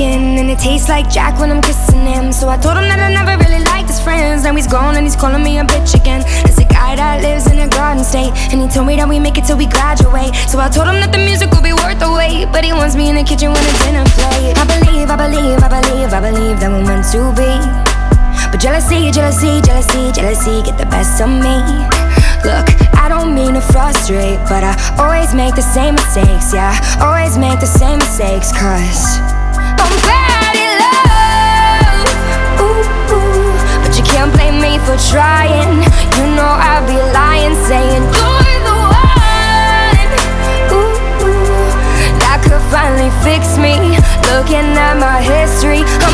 it tastes like Jack when I'm kissing him. So I told him that I never really liked his friends. Now he's gone and he's calling me a bitch again. There's a guy that lives in a garden state, and he told me that we make it till we graduate. So I told him that the music will be worth the wait, but he wants me in the kitchen when the dinner plate. I believe, I believe, I believe, I believe that we're meant to be. But jealousy, jealousy, jealousy, jealousy get the best of me. Look, I don't mean to frustrate, but I always make the same mistakes, yeah. Always make the same mistakes, cause Trying. You know I'd be lying, saying you're the one. That could finally fix me. Looking at my history, I'm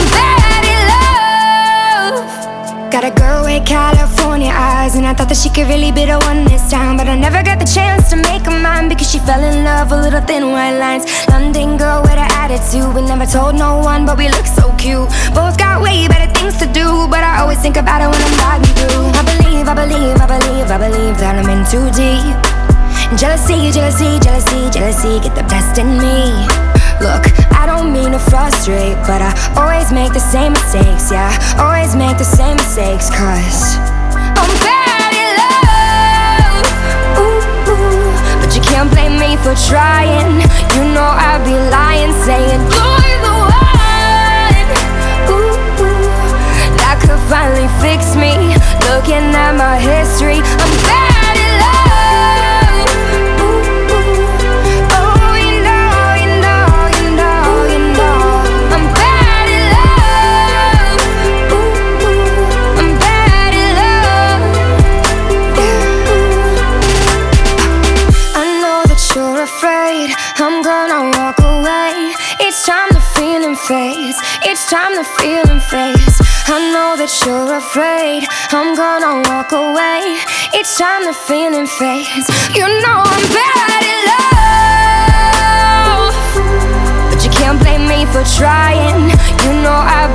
Got a girl with California eyes, and I thought that she could really be the one this time. But I never got the chance to make her mine because she fell in love with little thin white lines. London girl with an attitude, we never told no one, but we look so cute. Both got way better things to do, but I always think about it when I'm riding through. I believe, I believe, I believe, I believe that I'm in too deep. Jealousy, jealousy, jealousy, jealousy get the best in me. Look, don't mean to frustrate, but I always make the same mistakes, yeah. Always make the same mistakes, cause I'm bad in love. Ooh. But you can't blame me for trying. Fades, each time the feeling fades. I know that you're afraid I'm gonna walk away. It's time the feeling fades, you know I'm bad in love. But you can't blame me for trying. You know I